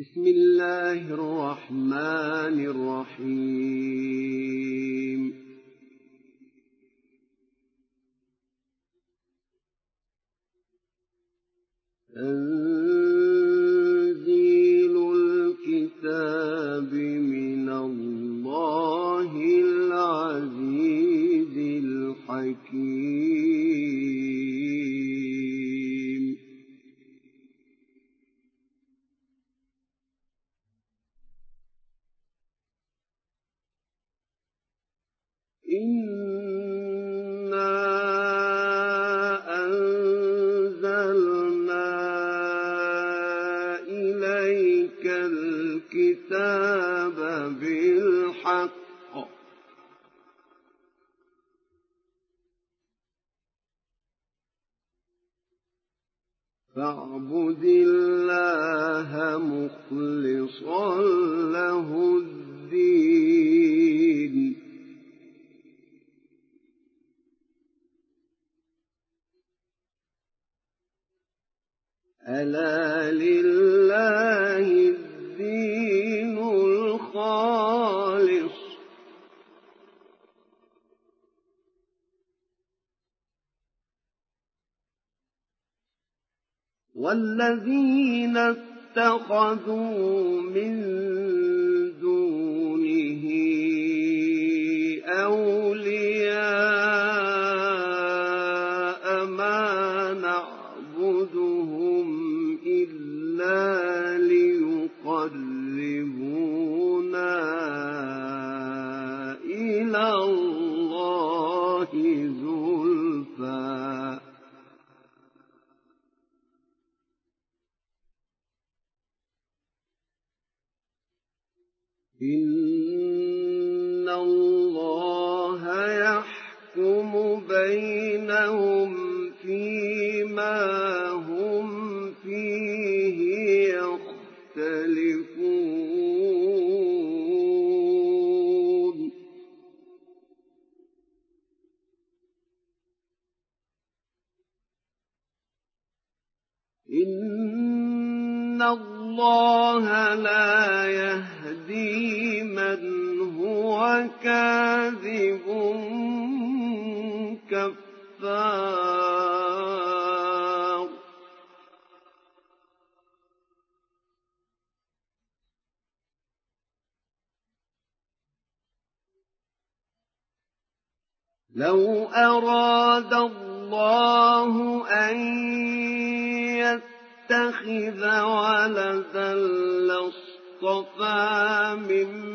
بسم الله الرحمن الرحيم. تنزيل الكتاب من الله العزيز الحكيم. فاعبد الله مخلصا له الدين. ألا لله الدين الخالص. والذين اتخذوا من دونه أولياء إن الله يحكم بينهم فيما من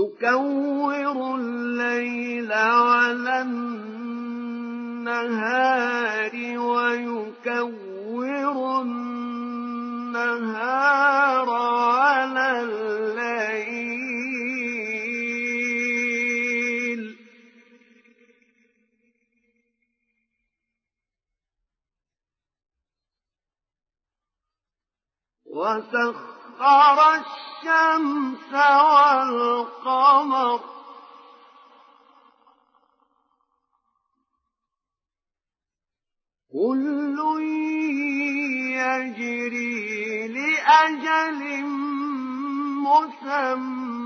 يكور الليل على النهار ويكور النهار على الليل. وسخر الشمس والقمر. كل يجري لأجل مسمى.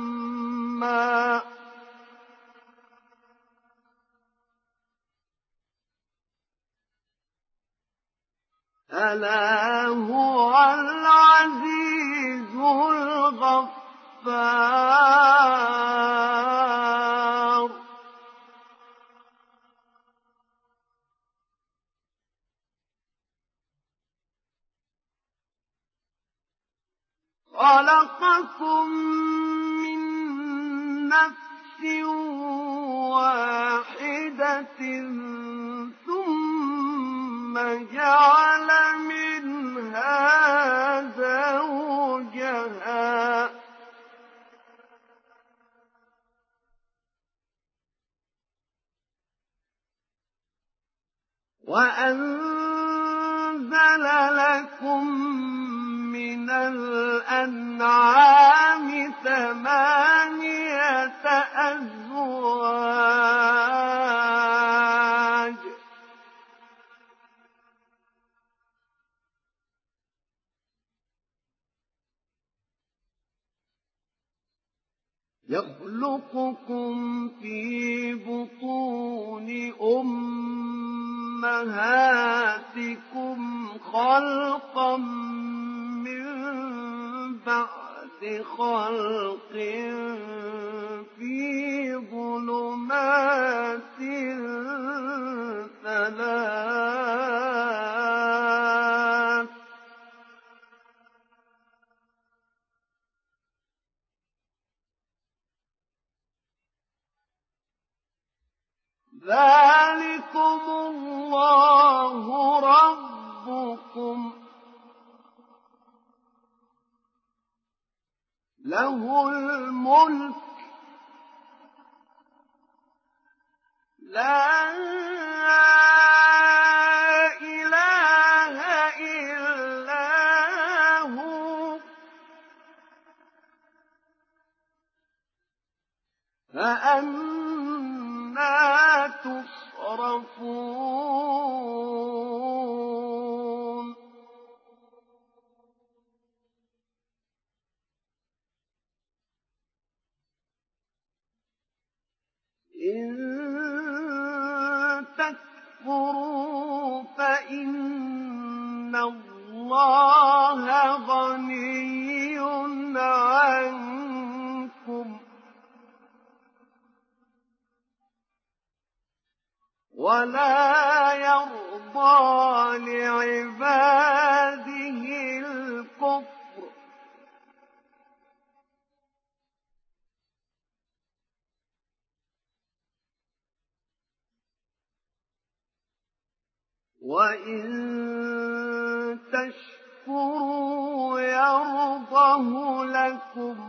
ألا هو العزيز الغفار. خلقكم من نفس واحدة ثم ثم منها زوجها. وأنزل لكم من الأنعام ثمانية أزواج. يخلقكم في بطون أمهاتكم خلقا بعد خلق في ظلمات ثلاث ذلكم الله ربكم. له الملك. لا إله إلا هو. فأنا تصرفون إن تكفروا فإن الله غني عنكم. ولا يرضى لعباده الكفر وإن تشكروا يرضه لكم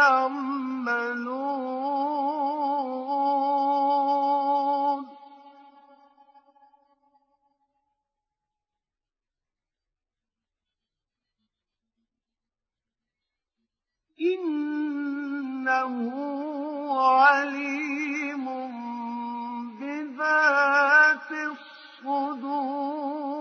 تعملون إنه عليم بذات الصدور.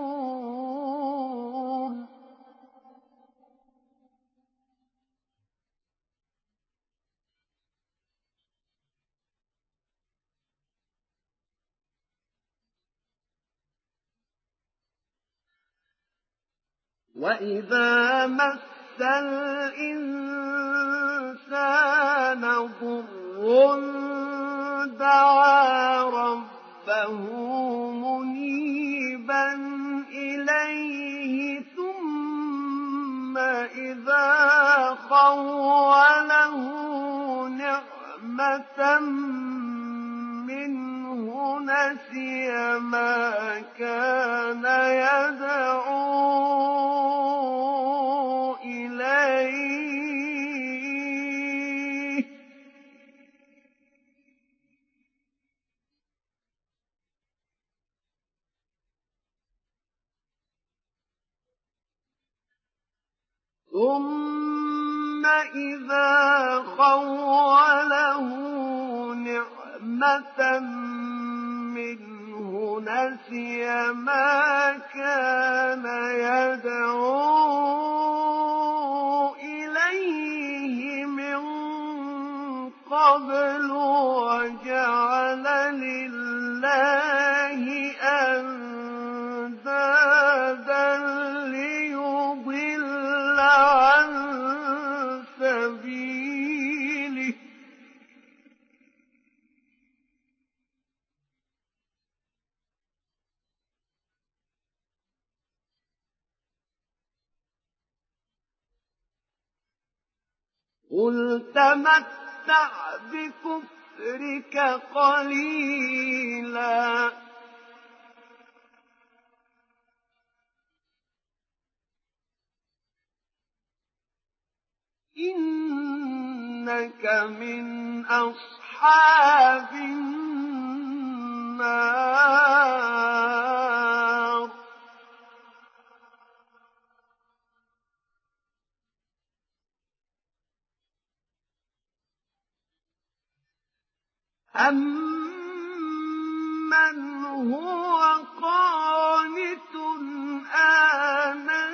وإذا مس الإنسان ضر دعا ربه منيبا إليه ثم إذا خوله نعمة نسي ما كان يدعو إليه. ثم إذا خوله نعمة نسي ما كان يدعو إليه من قبل وجعل قل تمتع بكفرك قليلا إنك من أصحاب النار أَمَّنْ هُوَ قَانِتٌ آنَاءَ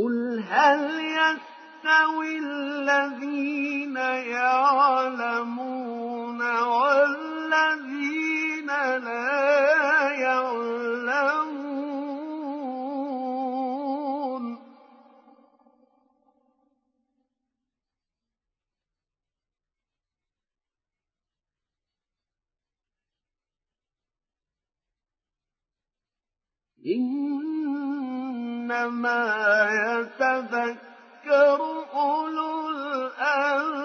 قُلْ هَلْ يَسْتَوِي الَّذِينَ يَعْلَمُونَ وَالَّذِينَ لَا يَعْلَمُونَ إِنَّمَا يَتَذَكَّرُ أُولُو الْأَلْبَابِ.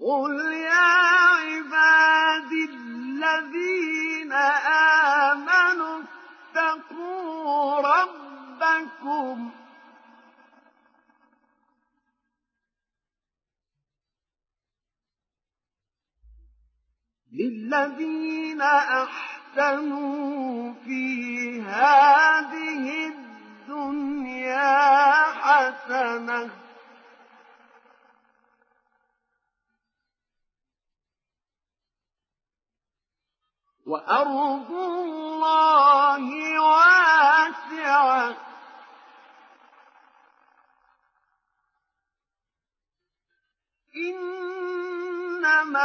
قُلْ يَا عِبَادِي الَّذِينَ آمَنُوا اتَّقُوا رَبَّكُمْ لِلَّذِينَ أَحْسَنُوا فِي هَٰذِهِ الدُّنْيَا حَسَنَةٌ ۗ. وَأَرْضُ اللَّهِ وَاسِعَةٌ ۗ. إِنَّمَا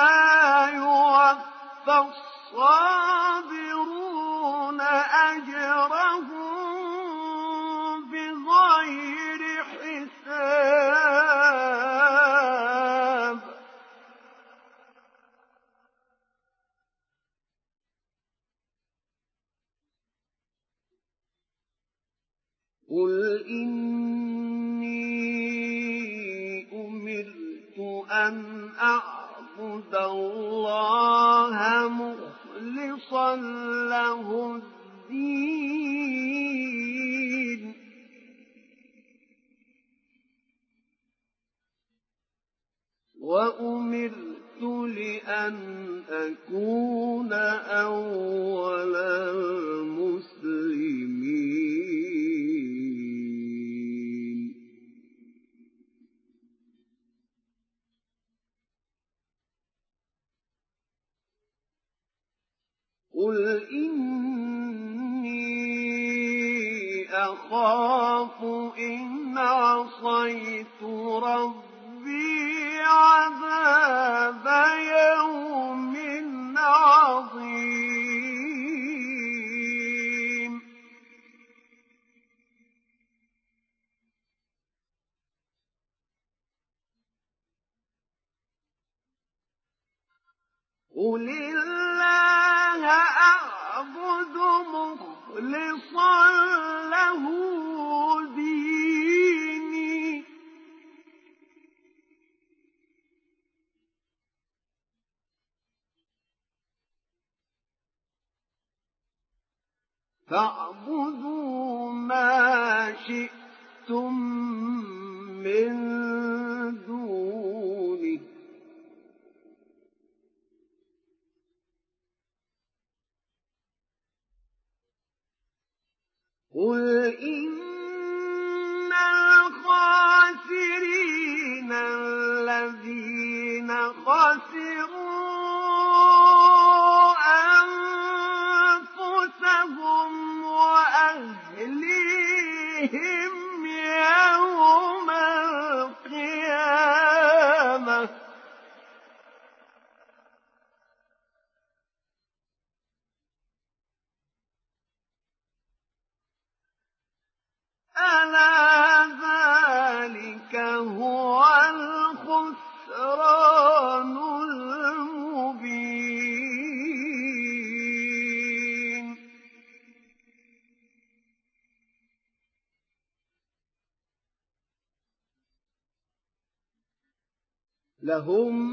يُوَفَّى الصَّابِرُونَ أَجْرَهُم بِغَيْرِ حِسَابٍ. قُلْ إِنِّي أَنْ أَعْبُدَ لهم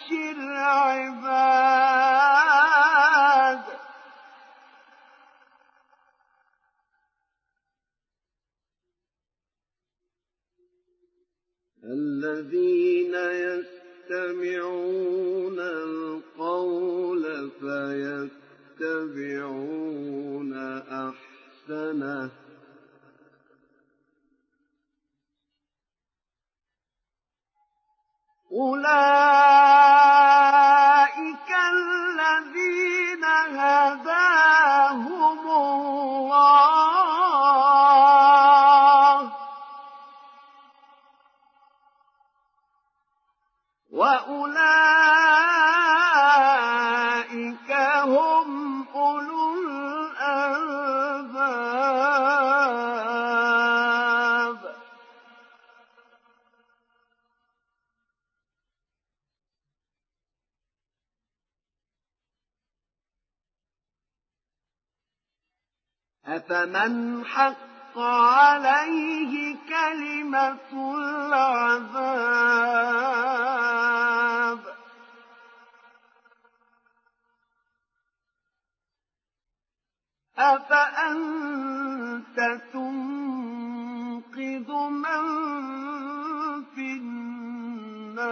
عباد الذين يستمعون القول فيتبعون أحسنه. أولئك الذين هداهم أفمن حق عليه كلمة العذاب أفأنت تنقذ من في النار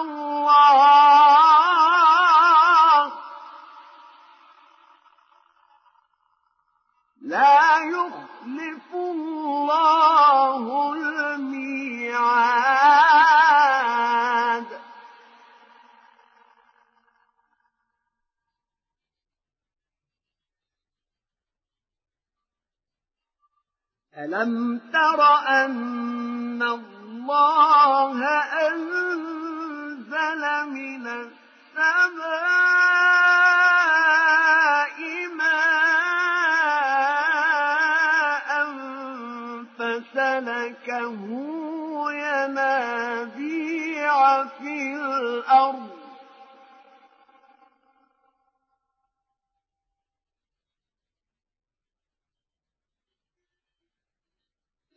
الله. لا يخلف الله الميعاد. ألم تر أن الله أنزل من السماء ماء فسلكه ينابيع في الأرض.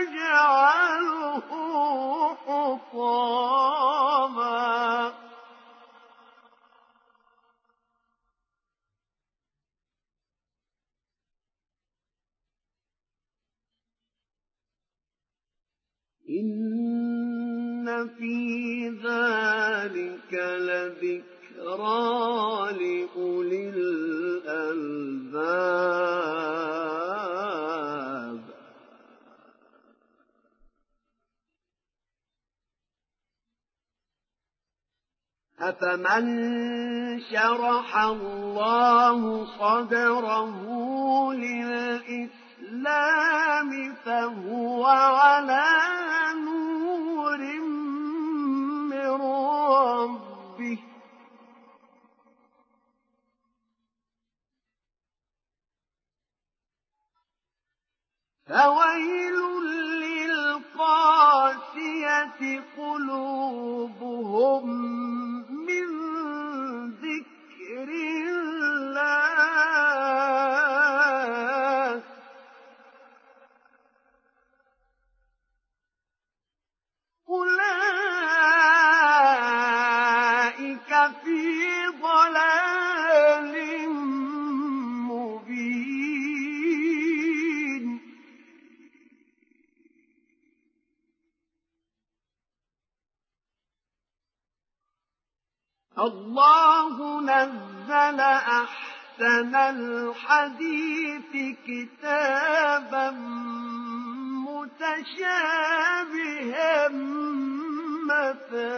يجعله حطاما إن في ذلك لذكرى لأولي أفمن شرح الله صدره للإسلام فهو على نور من ربه فويل للقاسية قلوبهم الله نزل أحسن الحديث كتابا متشابها مثاني.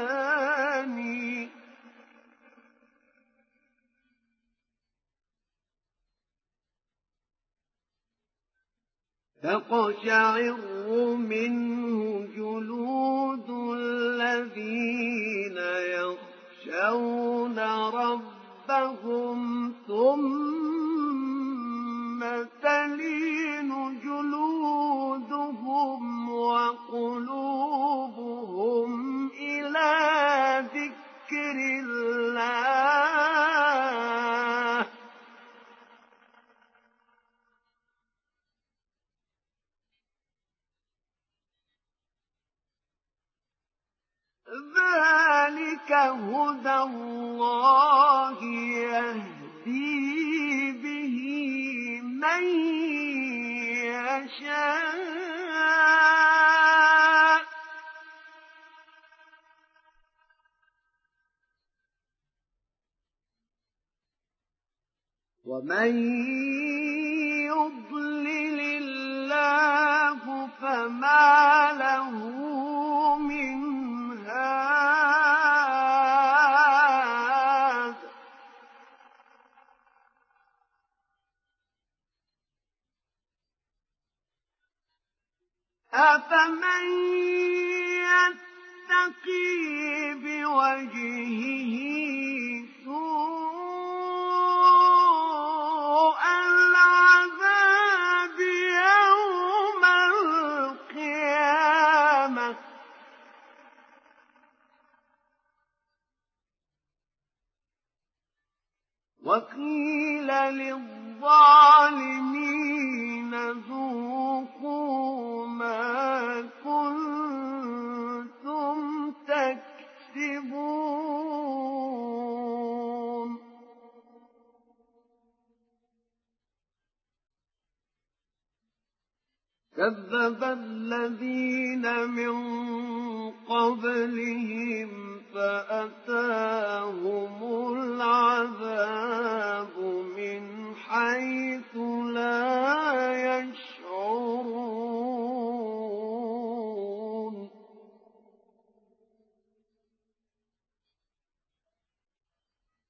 تقشعر منه جلود الذين يخشون ربهم ثم تلين جلودهم وقلوبهم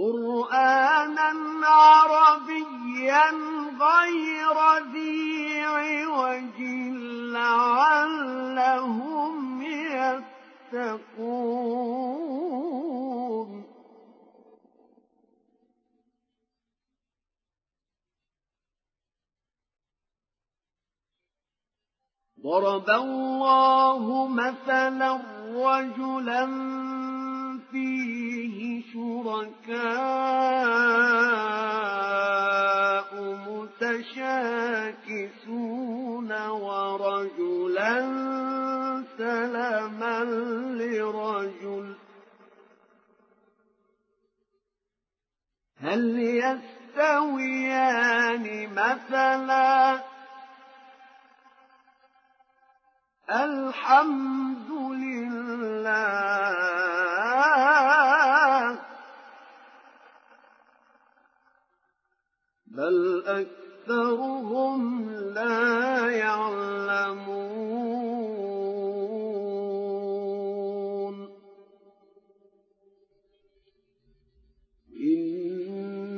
قرآنا عربيا غير ذي عوج لعلهم يتقون. ضرب الله مثلا رجلا فيه شركاء متشاكسون ورجلا سلما لرجل. هل يستويان مثلا؟ الحمد لله بل أكثرهم لا يعلمون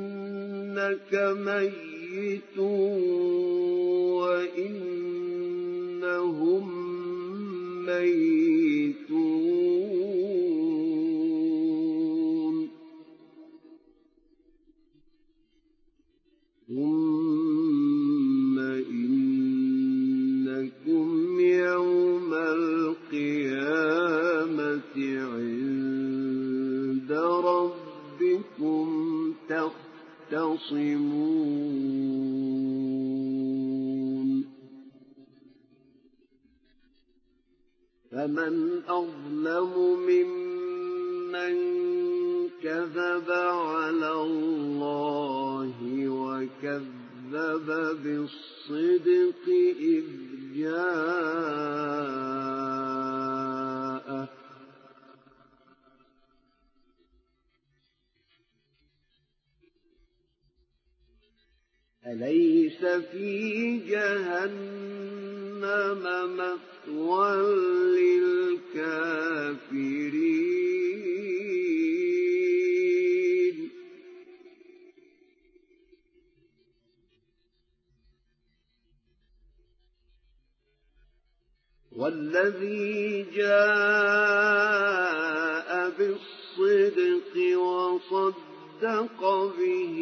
إنك ميت وإنهم ميتون تختصمون فمن أظلم ممن كذب على الله وكذب بالصدق إذ جاءه أليس في جهنم مثوى للكافرين؟ والذي جاء بالصدق وصدق به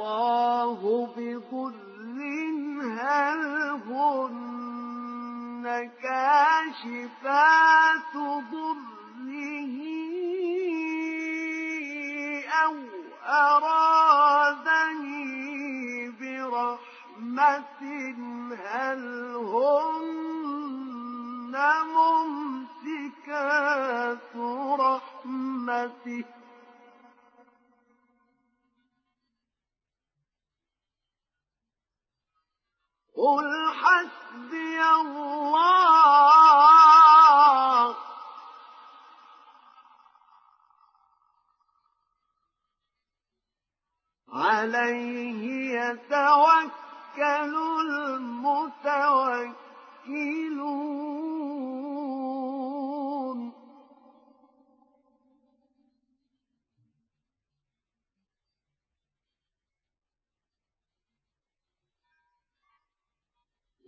الله بكل هل هن كاشفات ضره أو أرادني برحمة هل هن ممسكات رحمته قل حسبي الله عليه يتوكل المتوكلون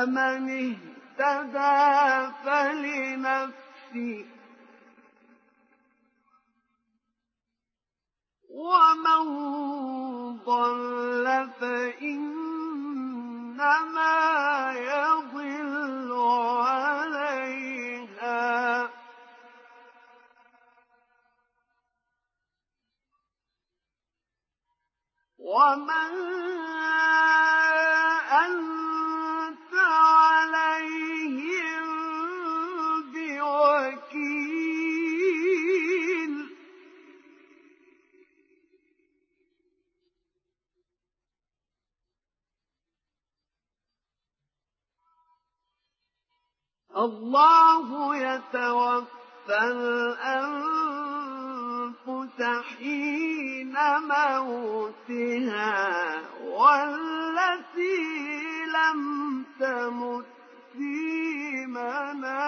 فمن اهتدى فلنفسه. ومن ضل فإنما يضل عليها. ومن الله يتوفى الأنفس حين موتها والتي لم تمت في منامها.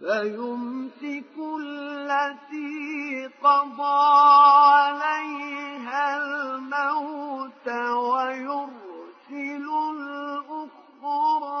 فيمسك التي قضى عليها الموت ويرسل الأخرى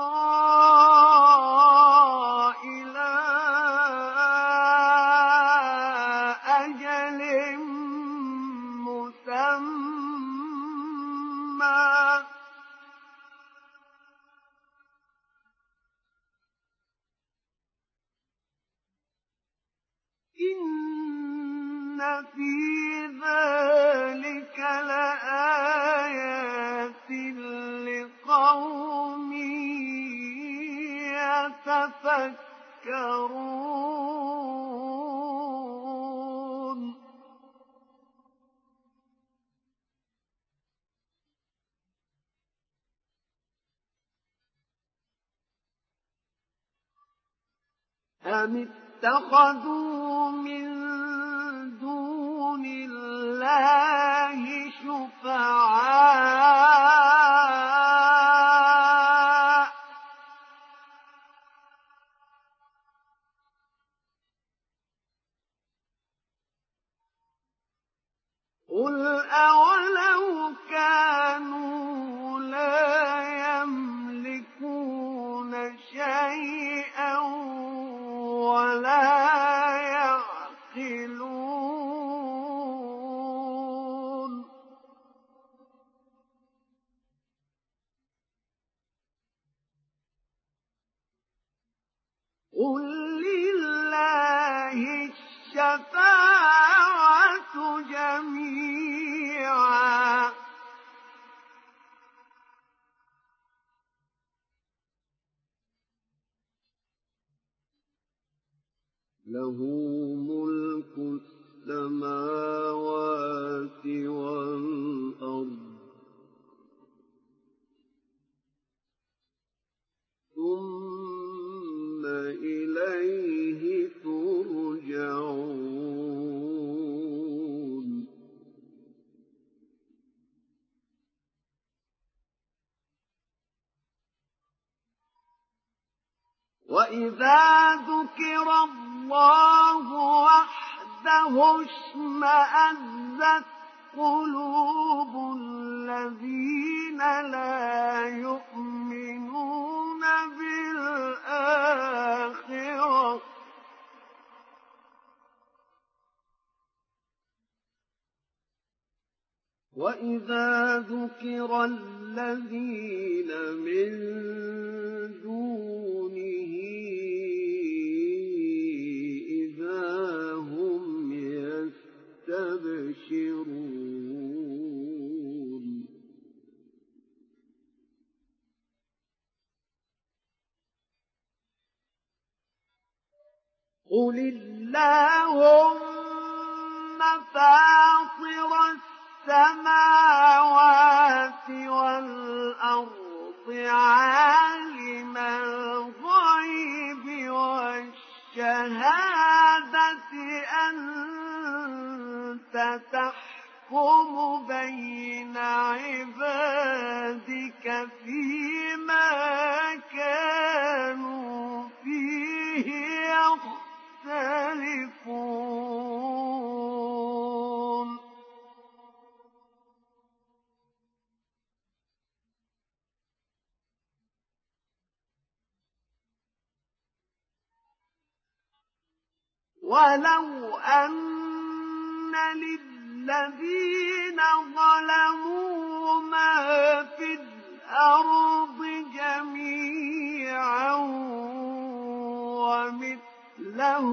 له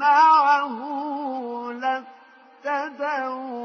معه لاتبعوا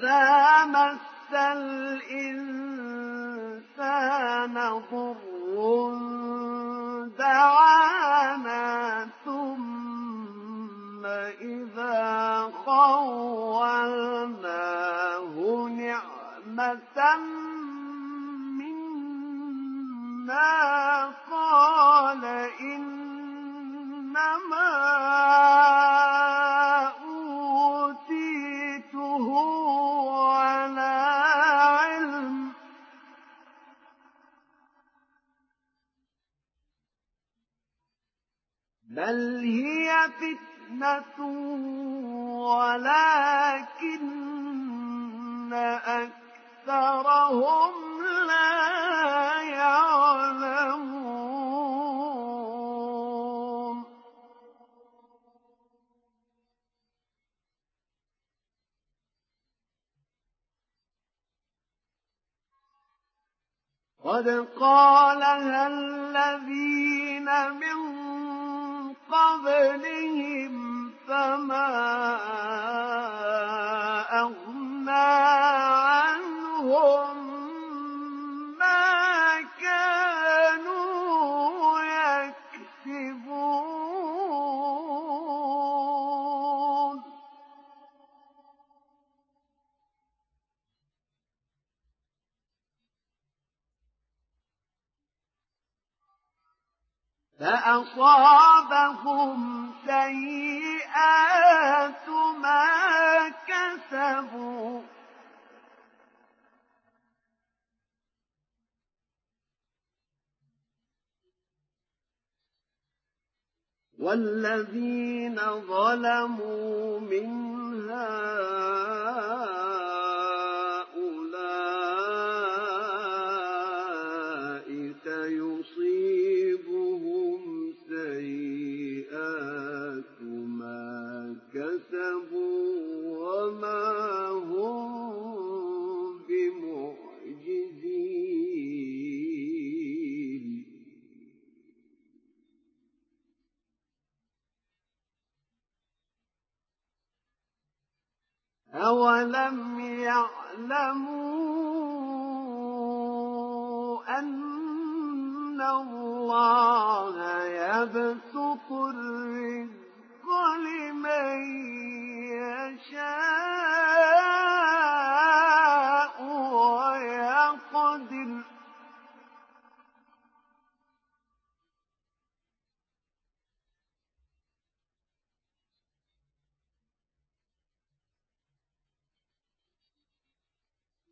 إِذَا بل هي فتنة ولكن أكثرهم لا يعلمون قد قالها الذين من قبلهم فما فأصابهم سيئات ما كسبوا. والذين ظلموا من هؤلاء أولم يعلموا أن الله يبسط الرزق لمن يشاء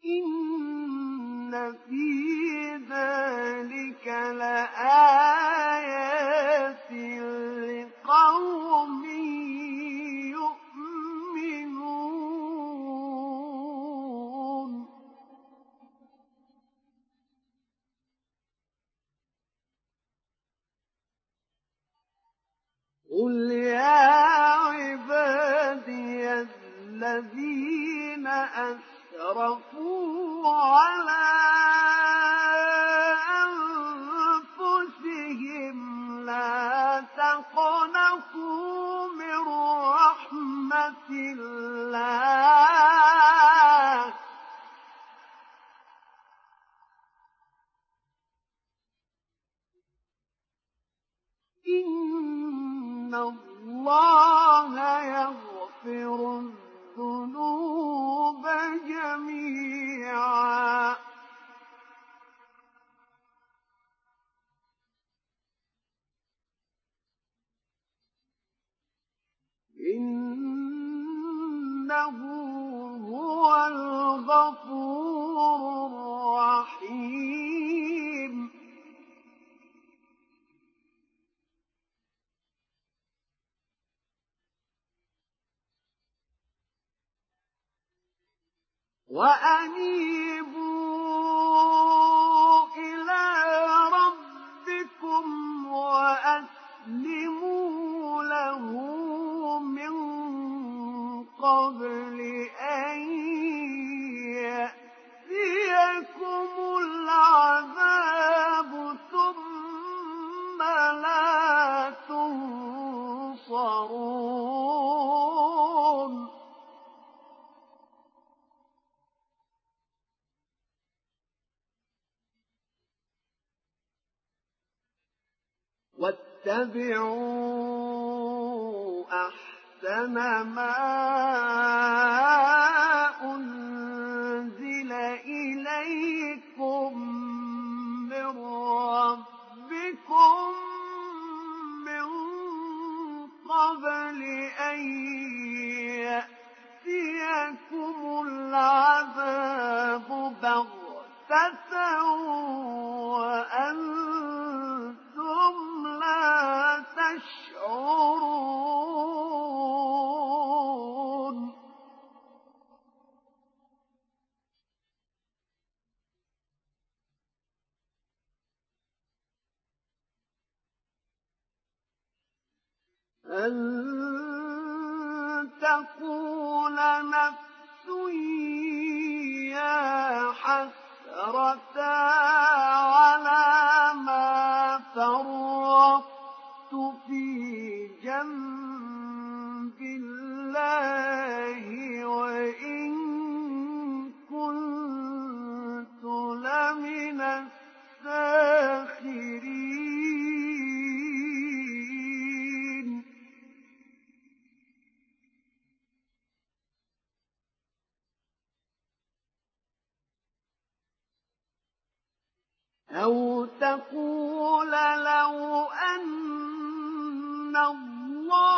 إن في ذلك لآيات لقوم يؤمنون. قل يا عبادي الذين أسرفوا أسرفوا على أنفسهم لا تقنطوا من رحمة الله. إن الله يغفر الذنوب جميعا. إنه هو الغفور الرحيم. وأنيبوا إلى ربكم وأسلموا الله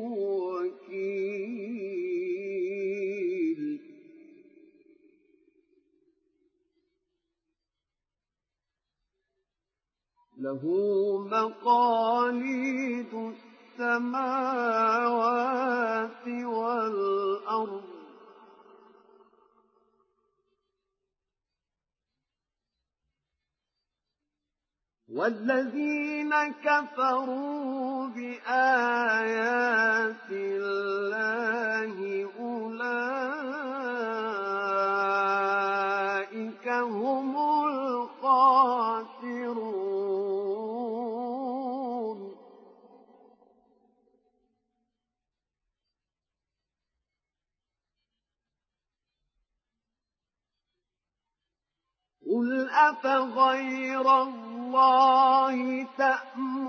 له مقاليد السماوات والأرض. والذين كفروا بآيات الله أولئك هم الخاسرون قل أفغير الله تأمروني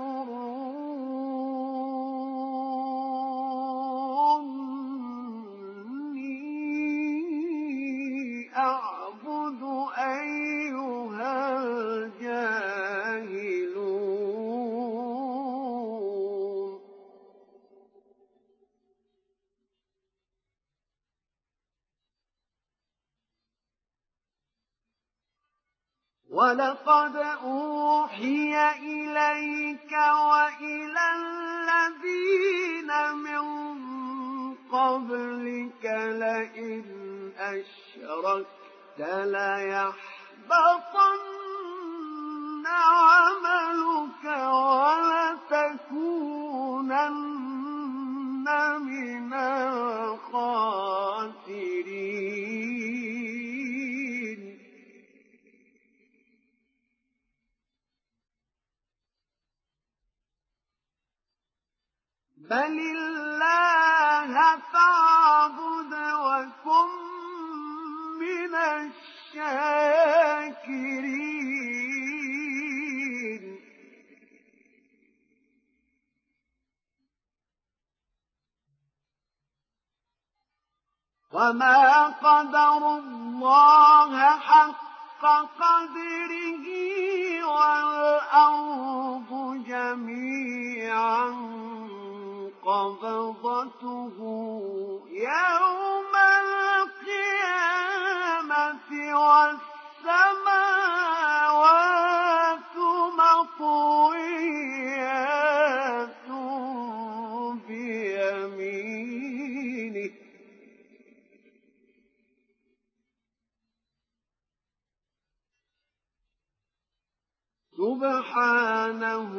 سبحانه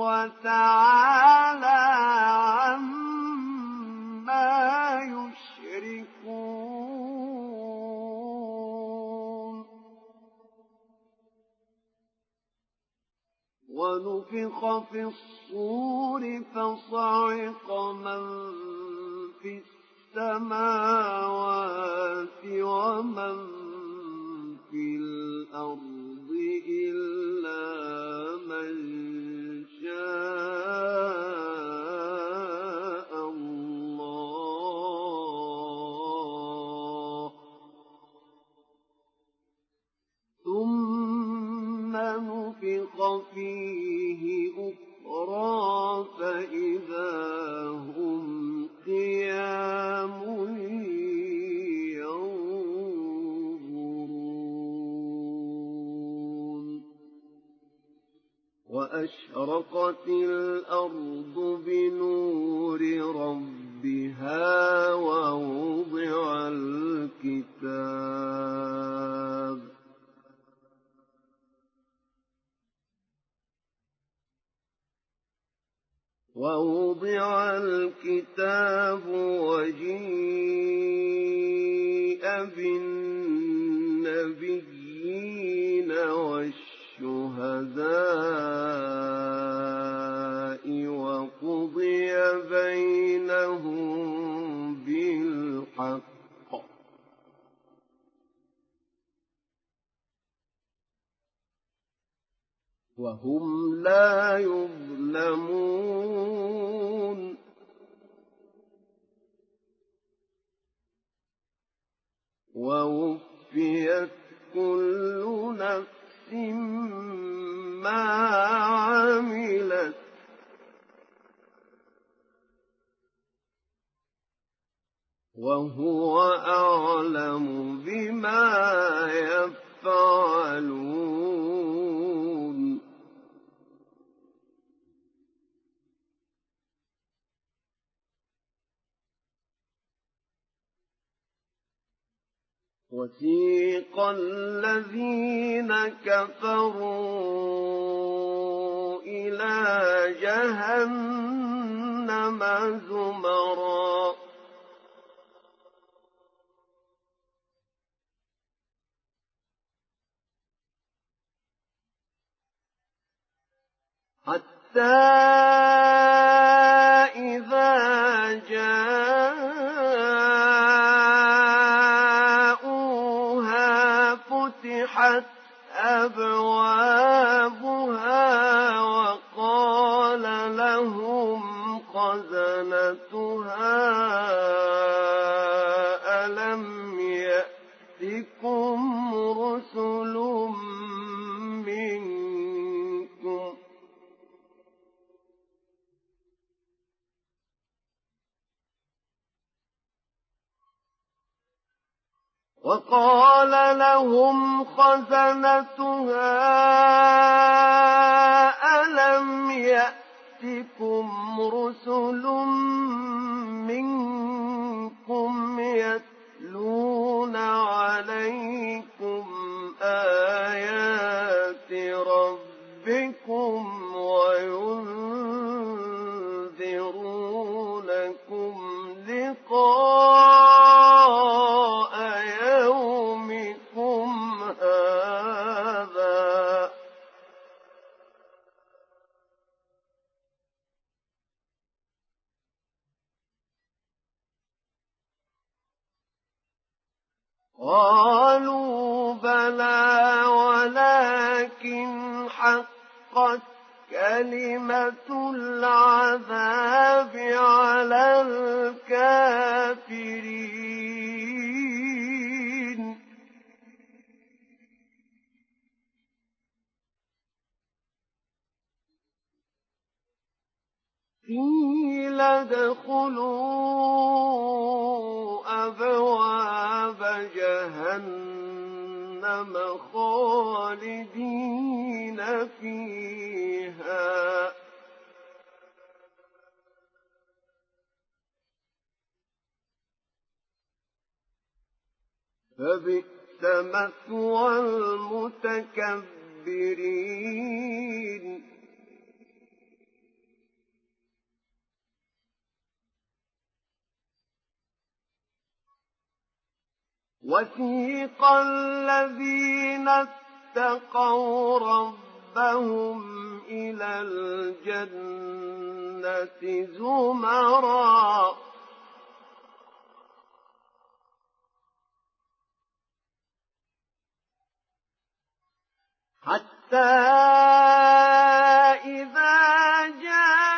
وتعالى عما يشركون. ونفخ في الصور فصعق من في السماوات ومن في الأرض. إلا من شاء الله ثم نفخ فيه أخرى فإذا وأشرقت الأرض بنور ربها ووضع الكتاب. ووضع الكتاب وجيء بالنبيين والشهداء الشهداء وقضي بينهم بالحق. وهم لا يظلمون. ووفيت كل نفس ما عملت. وهو أعلم بما الذين كفروا إلى جهنم زمرا. حتى إذا جاءوها أبوابها وقال لهم خزنتها وقال لهم خزنتها ألم يأتكم رسل منكم يتلون عليكم آيات ربكم قالوا بلى ولكن حقت كلمة العذاب على الكافرين. قيل ادخلوا جهنم خالدين فيها. فبئس مثوى المتكبرين. وسيق الذين اتقوا ربهم إلى الجنة زمرًا. حتى إذا جاءوها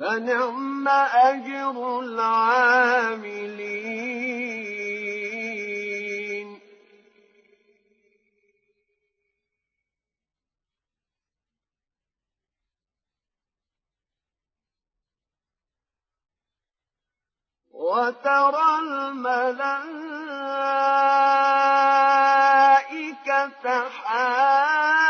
فنعم أجر العاملين. وترى الملائكة حافين